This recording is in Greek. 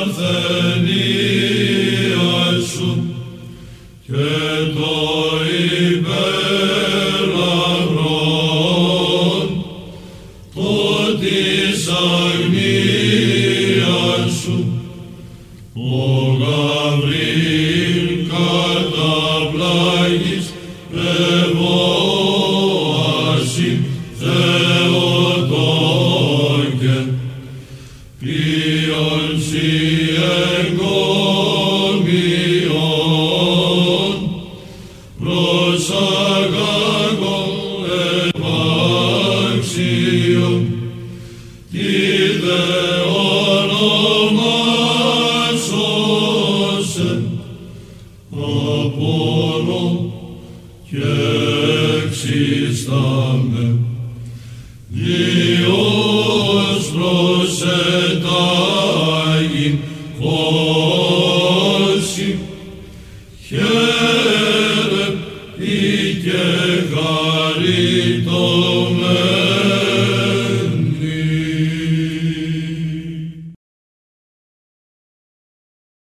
αρθενία και το υπεραγρόν το της αγνίας σου ο Γαβρίλ καταπλάγης Δεν. Διός δροσετά. Χαίρε, και χαρίτομαι